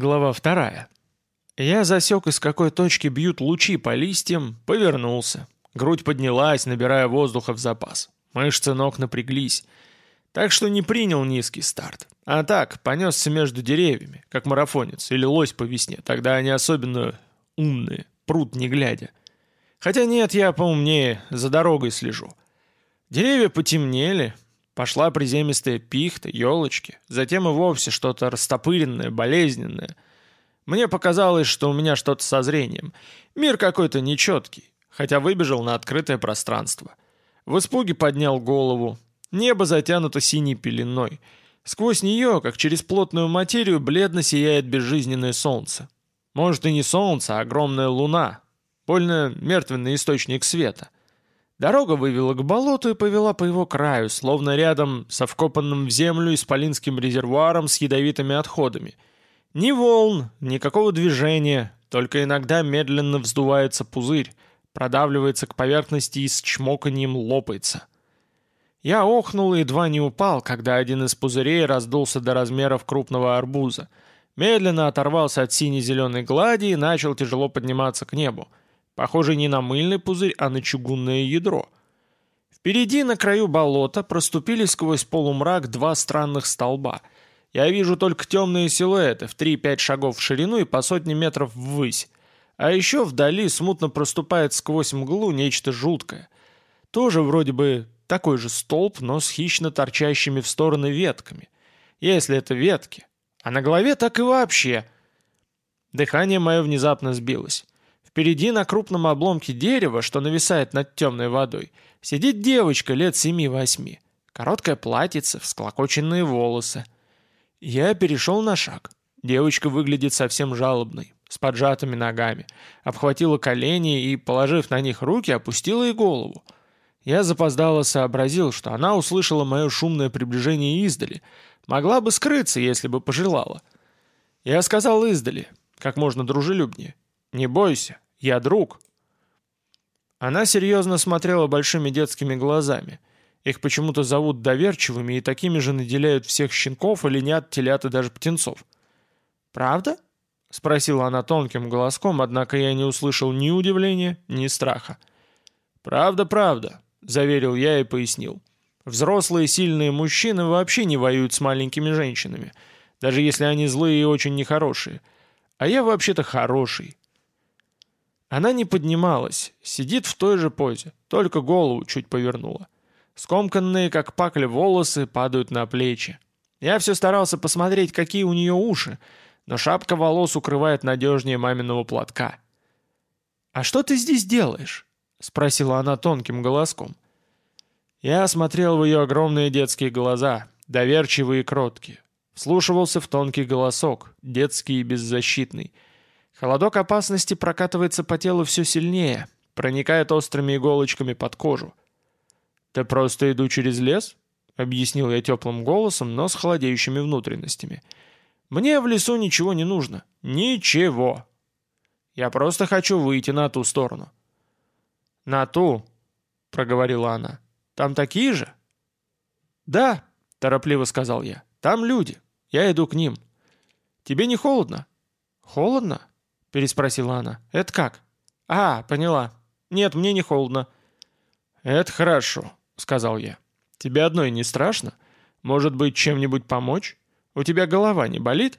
Глава вторая. Я засек, из какой точки бьют лучи по листьям, повернулся. Грудь поднялась, набирая воздуха в запас. Мышцы ног напряглись. Так что не принял низкий старт. А так, понесся между деревьями, как марафонец, или лось по весне. Тогда они особенно умные, прут не глядя. Хотя нет, я поумнее, за дорогой слежу. Деревья потемнели, пошла приземистая пихта, елочки, затем и вовсе что-то растопыренное, болезненное. Мне показалось, что у меня что-то со зрением. Мир какой-то нечеткий, хотя выбежал на открытое пространство. В испуге поднял голову. Небо затянуто синей пеленой. Сквозь нее, как через плотную материю, бледно сияет безжизненное солнце. Может и не солнце, а огромная луна. Больно мертвенный источник света. Дорога вывела к болоту и повела по его краю, словно рядом со вкопанным в землю исполинским резервуаром с ядовитыми отходами. Ни волн, никакого движения, только иногда медленно вздувается пузырь, продавливается к поверхности и с чмоканьем лопается. Я охнул и едва не упал, когда один из пузырей раздулся до размеров крупного арбуза, медленно оторвался от сине-зеленой глади и начал тяжело подниматься к небу. Похоже не на мыльный пузырь, а на чугунное ядро. Впереди, на краю болота, проступили сквозь полумрак два странных столба. Я вижу только темные силуэты в 3-5 шагов в ширину и по сотне метров ввысь. А еще вдали смутно проступает сквозь мглу нечто жуткое. Тоже вроде бы такой же столб, но с хищно торчащими в стороны ветками. Если это ветки. А на голове так и вообще. Дыхание мое внезапно сбилось. Впереди на крупном обломке дерева, что нависает над темной водой, сидит девочка лет семи-восьми. Короткое платьице, всклокоченные волосы. Я перешел на шаг. Девочка выглядит совсем жалобной, с поджатыми ногами. Обхватила колени и, положив на них руки, опустила и голову. Я запоздало сообразил, что она услышала мое шумное приближение издали. Могла бы скрыться, если бы пожелала. Я сказал издали, как можно дружелюбнее. «Не бойся, я друг». Она серьезно смотрела большими детскими глазами. Их почему-то зовут доверчивыми и такими же наделяют всех щенков, оленят, телят и даже птенцов. «Правда?» — спросила она тонким голоском, однако я не услышал ни удивления, ни страха. «Правда, правда», — заверил я и пояснил. «Взрослые сильные мужчины вообще не воюют с маленькими женщинами, даже если они злые и очень нехорошие. А я вообще-то хороший, она не поднималась, сидит в той же позе, только голову чуть повернула. Скомканные, как пакля, волосы падают на плечи. Я все старался посмотреть, какие у нее уши, но шапка волос укрывает надежнее маминого платка. «А что ты здесь делаешь?» — спросила она тонким голоском. Я смотрел в ее огромные детские глаза, доверчивые и кроткие. Вслушивался в тонкий голосок, детский и беззащитный — Холодок опасности прокатывается по телу все сильнее, проникает острыми иголочками под кожу. «Да просто иду через лес», — объяснил я теплым голосом, но с холодеющими внутренностями. «Мне в лесу ничего не нужно. Ничего. Я просто хочу выйти на ту сторону». «На ту», — проговорила она. «Там такие же?» «Да», — торопливо сказал я. «Там люди. Я иду к ним. Тебе не холодно?» «Холодно?» — переспросила она. «Это как?» «А, поняла. Нет, мне не холодно». «Это хорошо», — сказал я. «Тебе одной не страшно? Может быть, чем-нибудь помочь? У тебя голова не болит?»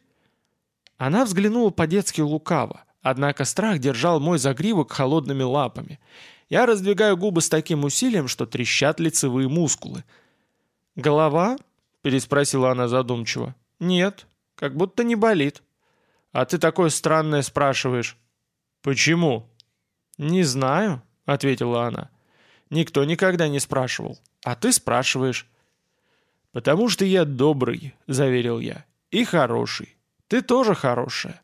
Она взглянула по-детски лукаво, однако страх держал мой загривок холодными лапами. Я раздвигаю губы с таким усилием, что трещат лицевые мускулы. «Голова?» — переспросила она задумчиво. «Нет, как будто не болит». А ты такое странное спрашиваешь». «Почему?» «Не знаю», — ответила она. «Никто никогда не спрашивал. А ты спрашиваешь». «Потому что я добрый», — заверил я. «И хороший. Ты тоже хорошая.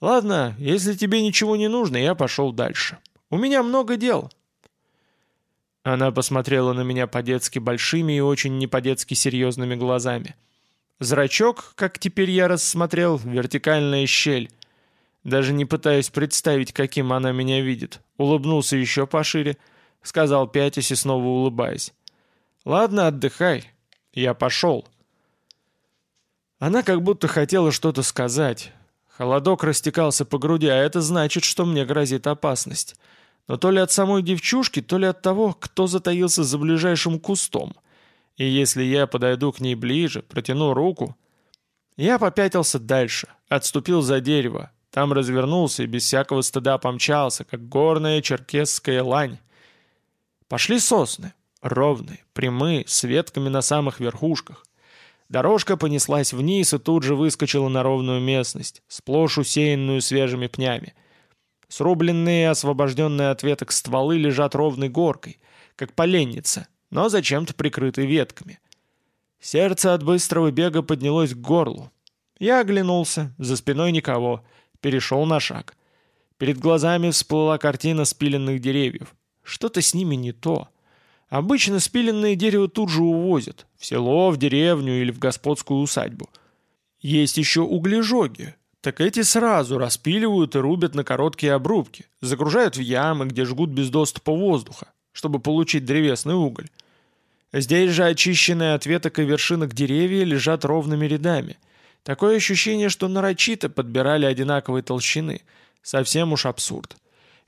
Ладно, если тебе ничего не нужно, я пошел дальше. У меня много дел». Она посмотрела на меня по-детски большими и очень не по-детски серьезными глазами. Зрачок, как теперь я рассмотрел, вертикальная щель. Даже не пытаюсь представить, каким она меня видит. Улыбнулся еще пошире, сказал пятясь и снова улыбаясь. «Ладно, отдыхай. Я пошел». Она как будто хотела что-то сказать. Холодок растекался по груди, а это значит, что мне грозит опасность. Но то ли от самой девчушки, то ли от того, кто затаился за ближайшим кустом. И если я подойду к ней ближе, протяну руку... Я попятился дальше, отступил за дерево, там развернулся и без всякого стыда помчался, как горная черкесская лань. Пошли сосны, ровные, прямые, с ветками на самых верхушках. Дорожка понеслась вниз и тут же выскочила на ровную местность, сплошь усеянную свежими пнями. Срубленные и освобожденные от веток стволы лежат ровной горкой, как поленница, но зачем-то прикрыты ветками. Сердце от быстрого бега поднялось к горлу. Я оглянулся, за спиной никого, перешел на шаг. Перед глазами всплыла картина спиленных деревьев. Что-то с ними не то. Обычно спиленное дерево тут же увозят, в село, в деревню или в господскую усадьбу. Есть еще углежоги, так эти сразу распиливают и рубят на короткие обрубки, загружают в ямы, где жгут без доступа воздуха, чтобы получить древесный уголь. Здесь же очищенные от веток и вершинок деревья лежат ровными рядами. Такое ощущение, что нарочито подбирали одинаковой толщины. Совсем уж абсурд.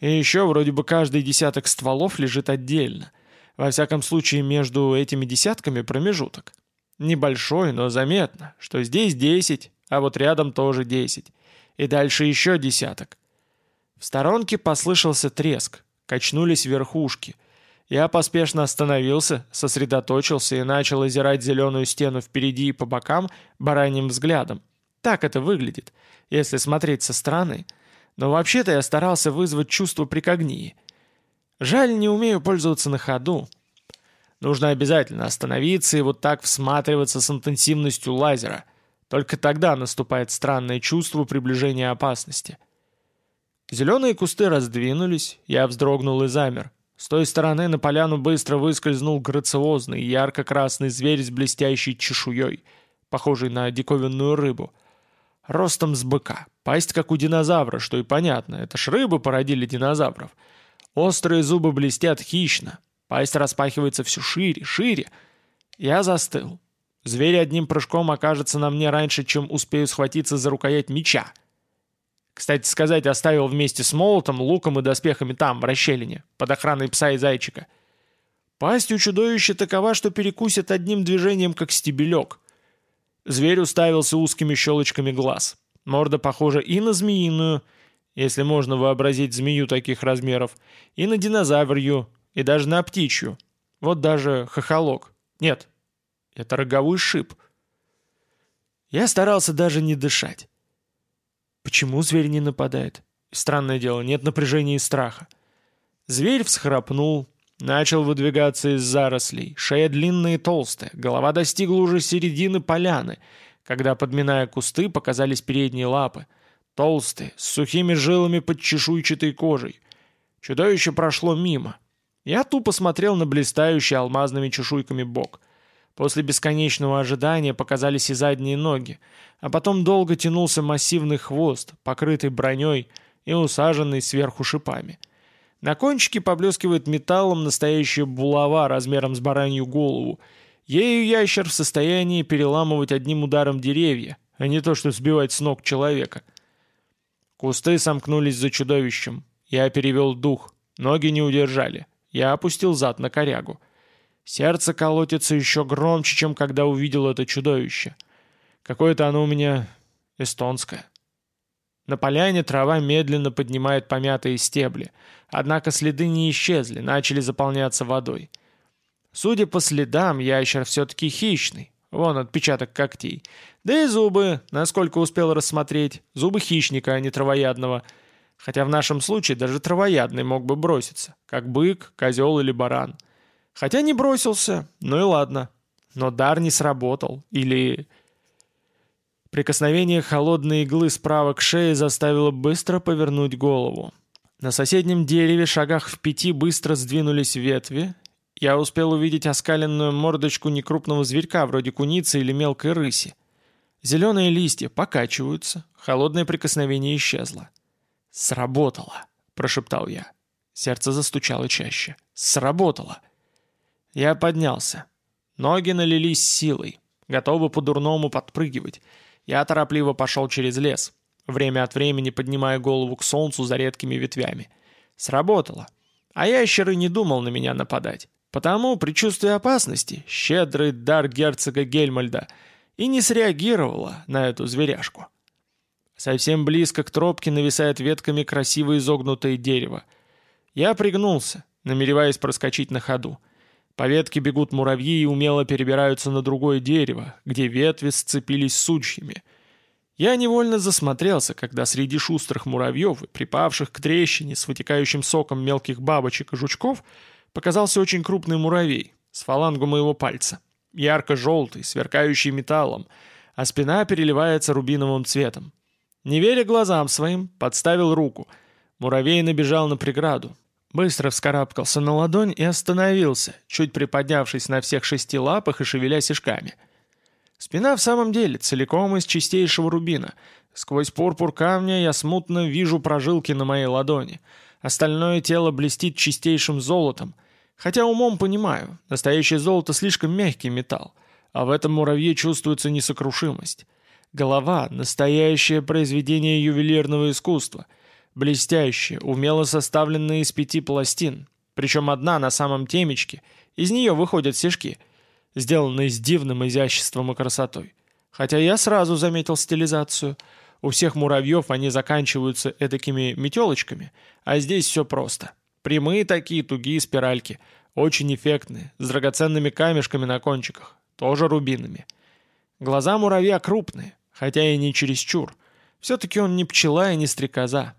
И еще вроде бы каждый десяток стволов лежит отдельно – во всяком случае, между этими десятками промежуток. Небольшой, но заметно, что здесь 10, а вот рядом тоже 10. И дальше еще десяток. В сторонке послышался треск, качнулись верхушки. Я поспешно остановился, сосредоточился и начал озирать зеленую стену впереди и по бокам бараньим взглядом. Так это выглядит, если смотреть со стороны. Но вообще-то я старался вызвать чувство прикогнии — Жаль, не умею пользоваться на ходу. Нужно обязательно остановиться и вот так всматриваться с интенсивностью лазера. Только тогда наступает странное чувство приближения опасности. Зеленые кусты раздвинулись, я вздрогнул и замер. С той стороны на поляну быстро выскользнул грациозный, ярко-красный зверь с блестящей чешуей, похожий на диковинную рыбу. Ростом с быка, пасть как у динозавра, что и понятно, это ж рыбы породили динозавров — Острые зубы блестят хищно. Пасть распахивается все шире, шире. Я застыл. Зверь одним прыжком окажется на мне раньше, чем успею схватиться за рукоять меча. Кстати сказать, оставил вместе с молотом, луком и доспехами там, в расщелине, под охраной пса и зайчика. Пасть у чудовища такова, что перекусит одним движением, как стебелек. Зверь уставился узкими щелочками глаз. Морда похожа и на змеиную, если можно вообразить змею таких размеров, и на динозаврию, и даже на птичью. Вот даже хохолок. Нет, это роговый шип. Я старался даже не дышать. Почему зверь не нападает? Странное дело, нет напряжения и страха. Зверь всхрапнул, начал выдвигаться из зарослей, шея длинная и толстая, голова достигла уже середины поляны, когда, подминая кусты, показались передние лапы — Толстый, с сухими жилами под чешуйчатой кожей. Чудовище прошло мимо. Я тупо смотрел на блистающий алмазными чешуйками бок. После бесконечного ожидания показались и задние ноги, а потом долго тянулся массивный хвост, покрытый броней и усаженный сверху шипами. На кончике поблескивает металлом настоящая булава размером с баранью голову. Ею ящер в состоянии переламывать одним ударом деревья, а не то что сбивать с ног человека — Кусты сомкнулись за чудовищем. Я перевел дух. Ноги не удержали. Я опустил зад на корягу. Сердце колотится еще громче, чем когда увидел это чудовище. Какое-то оно у меня эстонское. На поляне трава медленно поднимает помятые стебли. Однако следы не исчезли, начали заполняться водой. Судя по следам, ящер все-таки хищный. Вон отпечаток когтей. Да и зубы, насколько успел рассмотреть. Зубы хищника, а не травоядного. Хотя в нашем случае даже травоядный мог бы броситься. Как бык, козел или баран. Хотя не бросился, ну и ладно. Но дар не сработал. Или... Прикосновение холодной иглы справа к шее заставило быстро повернуть голову. На соседнем дереве, шагах в пяти, быстро сдвинулись ветви, я успел увидеть оскаленную мордочку некрупного зверька, вроде куницы или мелкой рыси. Зеленые листья покачиваются, холодное прикосновение исчезло. «Сработало!» — прошептал я. Сердце застучало чаще. «Сработало!» Я поднялся. Ноги налились силой, готовы по-дурному подпрыгивать. Я торопливо пошел через лес. время от времени поднимая голову к солнцу за редкими ветвями. Сработало. А ящеры не думал на меня нападать. Потому, предчувствие опасности, щедрый дар герцога Гельмальда, и не среагировала на эту зверяшку. Совсем близко к тропке нависает ветками красиво изогнутое дерево. Я пригнулся, намереваясь проскочить на ходу. По ветке бегут муравьи и умело перебираются на другое дерево, где ветви сцепились сучьями. Я невольно засмотрелся, когда среди шустрых муравьев припавших к трещине с вытекающим соком мелких бабочек и жучков показался очень крупный муравей с фалангу моего пальца, ярко-желтый, сверкающий металлом, а спина переливается рубиновым цветом. Не веря глазам своим, подставил руку. Муравей набежал на преграду. Быстро вскарабкался на ладонь и остановился, чуть приподнявшись на всех шести лапах и шевеля сишками. Спина в самом деле целиком из чистейшего рубина. Сквозь пурпур камня я смутно вижу прожилки на моей ладони. Остальное тело блестит чистейшим золотом. Хотя умом понимаю, настоящее золото слишком мягкий металл, а в этом муравье чувствуется несокрушимость. Голова — настоящее произведение ювелирного искусства. Блестящее, умело составленное из пяти пластин. Причем одна на самом темечке. Из нее выходят сишки, сделанные с дивным изяществом и красотой. Хотя я сразу заметил стилизацию. У всех муравьев они заканчиваются эдакими метелочками, а здесь все просто. Прямые такие тугие спиральки, очень эффектные, с драгоценными камешками на кончиках, тоже рубинами. Глаза муравья крупные, хотя и не чересчур. Все-таки он не пчела и не стрекоза.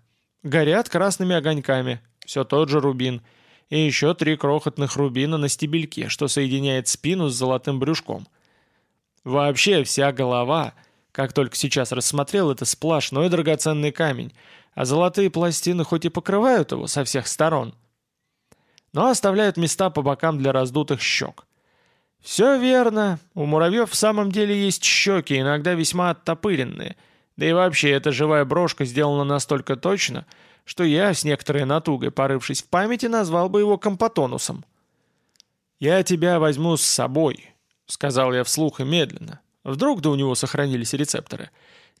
Горят красными огоньками, все тот же рубин. И еще три крохотных рубина на стебельке, что соединяет спину с золотым брюшком. Вообще вся голова, как только сейчас рассмотрел, это сплошной драгоценный камень, а золотые пластины хоть и покрывают его со всех сторон, но оставляют места по бокам для раздутых щек. «Все верно. У муравьев в самом деле есть щеки, иногда весьма оттопыренные. Да и вообще, эта живая брошка сделана настолько точно, что я, с некоторой натугой порывшись в памяти, назвал бы его компотонусом». «Я тебя возьму с собой», — сказал я вслух и медленно. Вдруг да у него сохранились рецепторы.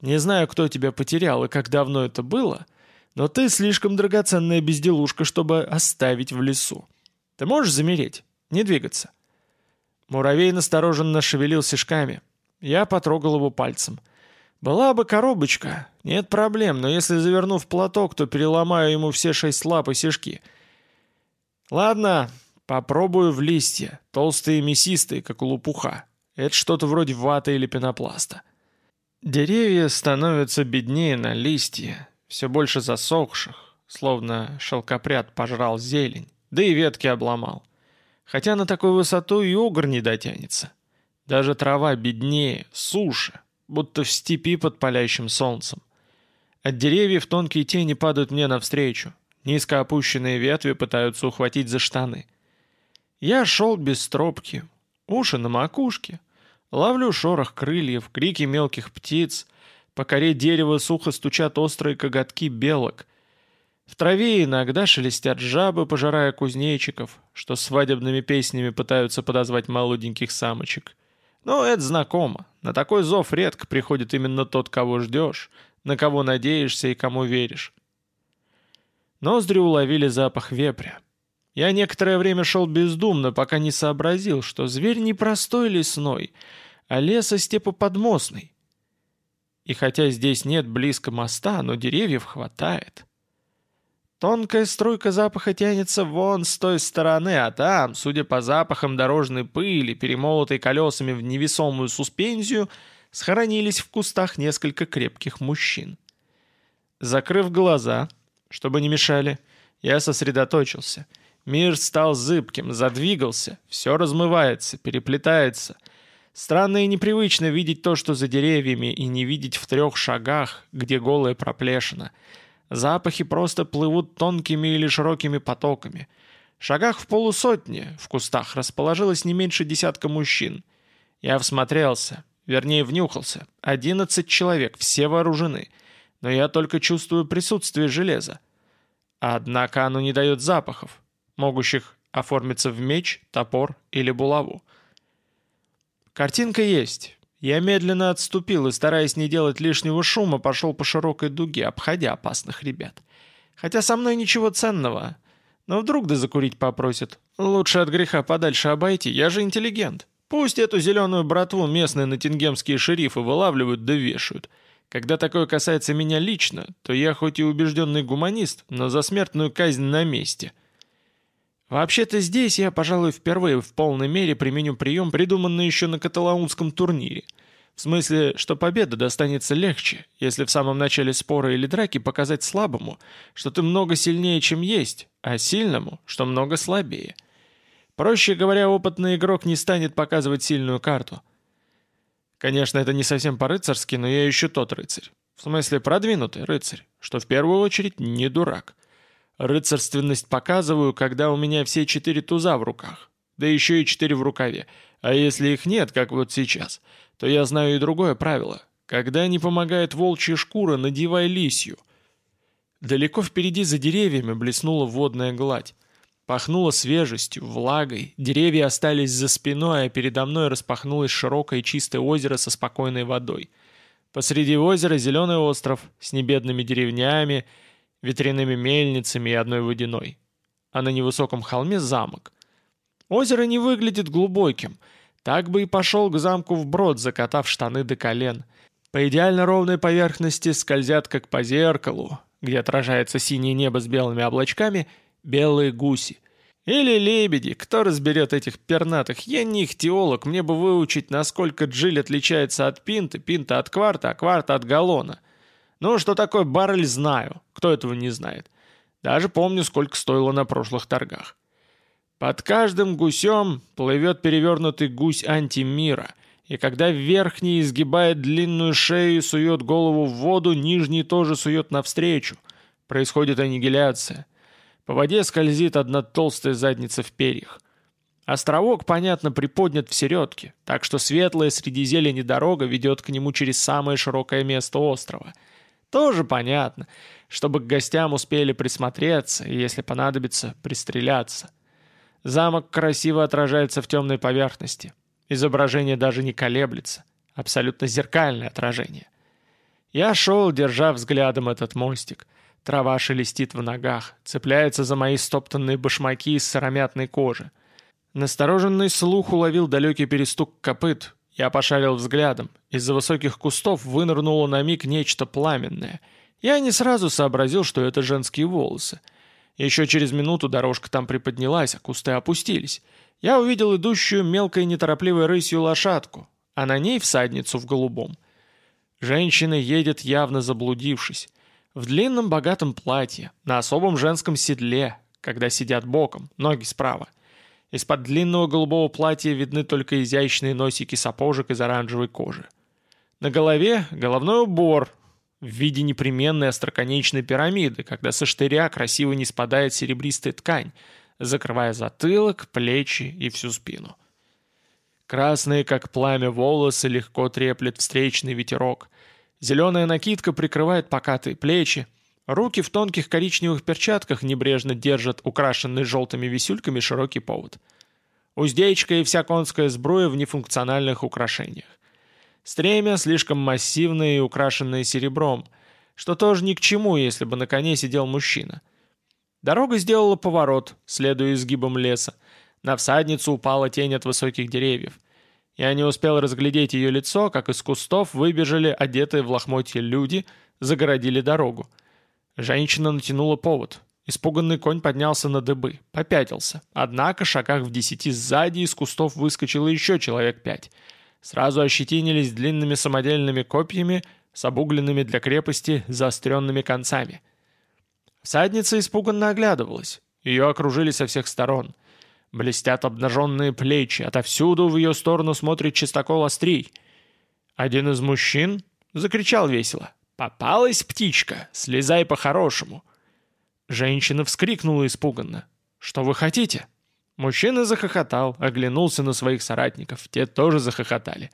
«Не знаю, кто тебя потерял и как давно это было, но ты слишком драгоценная безделушка, чтобы оставить в лесу. Ты можешь замереть, не двигаться?» Муравей настороженно шевелил сишками. Я потрогал его пальцем. «Была бы коробочка, нет проблем, но если заверну в платок, то переломаю ему все шесть лап и сишки». «Ладно, попробую в листья, толстые и мясистые, как у лопуха. Это что-то вроде ваты или пенопласта». Деревья становятся беднее на листья, все больше засохших, словно шелкопряд пожрал зелень, да и ветки обломал. Хотя на такую высоту и огр не дотянется. Даже трава беднее, суше, будто в степи под палящим солнцем. От деревьев тонкие тени падают мне навстречу. Низко опущенные ветви пытаются ухватить за штаны. Я шел без стропки, уши на макушке. Ловлю шорох крыльев, крики мелких птиц. По коре дерева сухо стучат острые коготки белок — в траве иногда шелестят жабы, пожирая кузнечиков, что свадебными песнями пытаются подозвать молоденьких самочек. Но это знакомо. На такой зов редко приходит именно тот, кого ждешь, на кого надеешься и кому веришь. Ноздри уловили запах вепря. Я некоторое время шел бездумно, пока не сообразил, что зверь не простой лесной, а лесостепоподмостный. И хотя здесь нет близко моста, но деревьев хватает. Тонкая струйка запаха тянется вон с той стороны, а там, судя по запахам дорожной пыли, перемолотой колесами в невесомую суспензию, схоронились в кустах несколько крепких мужчин. Закрыв глаза, чтобы не мешали, я сосредоточился. Мир стал зыбким, задвигался, все размывается, переплетается. Странно и непривычно видеть то, что за деревьями, и не видеть в трех шагах, где голая проплешина — Запахи просто плывут тонкими или широкими потоками. В шагах в полусотни в кустах расположилось не меньше десятка мужчин. Я всмотрелся, вернее внюхался. Одиннадцать человек, все вооружены. Но я только чувствую присутствие железа. Однако оно не дает запахов, могущих оформиться в меч, топор или булаву. Картинка есть. Я медленно отступил и, стараясь не делать лишнего шума, пошел по широкой дуге, обходя опасных ребят. Хотя со мной ничего ценного. Но вдруг да закурить попросят. Лучше от греха подальше обойти, я же интеллигент. Пусть эту зеленую братву местные натингемские шерифы вылавливают да вешают. Когда такое касается меня лично, то я хоть и убежденный гуманист, но за смертную казнь на месте. Вообще-то здесь я, пожалуй, впервые в полной мере применю прием, придуманный еще на каталаунском турнире. В смысле, что победа достанется легче, если в самом начале спора или драки показать слабому, что ты много сильнее, чем есть, а сильному, что много слабее. Проще говоря, опытный игрок не станет показывать сильную карту. Конечно, это не совсем по-рыцарски, но я еще тот рыцарь. В смысле, продвинутый рыцарь, что в первую очередь не дурак. Рыцарственность показываю, когда у меня все четыре туза в руках, да еще и четыре в рукаве. А если их нет, как вот сейчас, то я знаю и другое правило. Когда не помогает волчья шкура, надевай лисью. Далеко впереди за деревьями блеснула водная гладь. Пахнуло свежестью, влагой, деревья остались за спиной, а передо мной распахнулось широкое чистое озеро со спокойной водой. Посреди озера зеленый остров с небедными деревнями, ветряными мельницами и одной водяной. А на невысоком холме замок. Озеро не выглядит глубоким. Так бы и пошел к замку вброд, закатав штаны до колен. По идеально ровной поверхности скользят, как по зеркалу, где отражается синее небо с белыми облачками, белые гуси. Или лебеди, кто разберет этих пернатых? Я не ихтиолог, мне бы выучить, насколько джиль отличается от пинты, пинта от кварта, а кварта от галлона. Ну, что такое баррель, знаю. Кто этого не знает? Даже помню, сколько стоило на прошлых торгах. Под каждым гусем плывет перевернутый гусь антимира, и когда верхний изгибает длинную шею и сует голову в воду, нижний тоже сует навстречу. Происходит аннигиляция. По воде скользит одна толстая задница в перьях. Островок, понятно, приподнят в середке, так что светлая среди зелени дорога ведет к нему через самое широкое место острова — тоже понятно, чтобы к гостям успели присмотреться и, если понадобится, пристреляться. Замок красиво отражается в темной поверхности. Изображение даже не колеблется. Абсолютно зеркальное отражение. Я шел, держа взглядом этот мостик. Трава шелестит в ногах, цепляется за мои стоптанные башмаки из сыромятной кожи. Настороженный слух уловил далекий перестук копыт, я пошарил взглядом. Из-за высоких кустов вынырнуло на миг нечто пламенное. Я не сразу сообразил, что это женские волосы. Еще через минуту дорожка там приподнялась, а кусты опустились. Я увидел идущую мелкой неторопливой рысью лошадку, а на ней всадницу в голубом. Женщина едет явно заблудившись. В длинном богатом платье, на особом женском седле, когда сидят боком, ноги справа. Из-под длинного голубого платья видны только изящные носики сапожек из оранжевой кожи. На голове головной убор в виде непременной остроконечной пирамиды, когда со штыря красиво не спадает серебристая ткань, закрывая затылок, плечи и всю спину. Красные, как пламя, волосы легко треплет встречный ветерок. Зеленая накидка прикрывает покатые плечи, Руки в тонких коричневых перчатках небрежно держат украшенный желтыми висюльками широкий повод. Уздечка и вся конская сбруя в нефункциональных украшениях. Стремя слишком массивное и украшенное серебром, что тоже ни к чему, если бы на коне сидел мужчина. Дорога сделала поворот, следуя изгибам леса. На всадницу упала тень от высоких деревьев. Я не успел разглядеть ее лицо, как из кустов выбежали одетые в лохмотья люди, загородили дорогу. Женщина натянула повод. Испуганный конь поднялся на дыбы, попятился. Однако, шагах в десяти сзади из кустов выскочило еще человек пять. Сразу ощетинились длинными самодельными копьями с обугленными для крепости заостренными концами. Всадница испуганно оглядывалась. Ее окружили со всех сторон. Блестят обнаженные плечи, отовсюду в ее сторону смотрит чистокол острий. Один из мужчин закричал весело. «Попалась птичка! Слезай по-хорошему!» Женщина вскрикнула испуганно. «Что вы хотите?» Мужчина захохотал, оглянулся на своих соратников. Те тоже захохотали.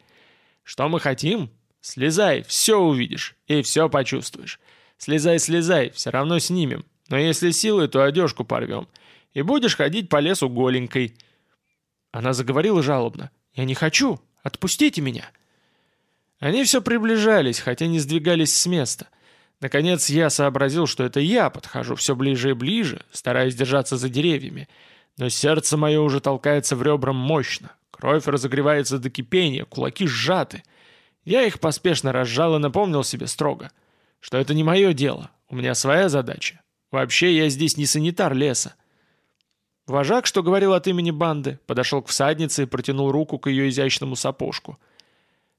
«Что мы хотим? Слезай, все увидишь и все почувствуешь. Слезай, слезай, все равно снимем. Но если силой, то одежку порвем. И будешь ходить по лесу голенькой». Она заговорила жалобно. «Я не хочу. Отпустите меня». Они все приближались, хотя не сдвигались с места. Наконец я сообразил, что это я подхожу все ближе и ближе, стараясь держаться за деревьями. Но сердце мое уже толкается в ребрам мощно. Кровь разогревается до кипения, кулаки сжаты. Я их поспешно разжал и напомнил себе строго, что это не мое дело, у меня своя задача. Вообще я здесь не санитар леса. Вожак, что говорил от имени банды, подошел к всаднице и протянул руку к ее изящному сапожку.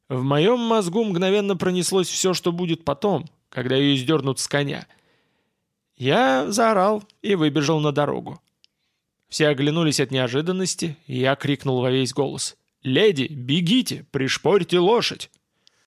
В моем мозгу мгновенно пронеслось все, что будет потом, когда ее издернут с коня. Я заорал и выбежал на дорогу. Все оглянулись от неожиданности, и я крикнул во весь голос. «Леди, бегите, пришпорьте лошадь!»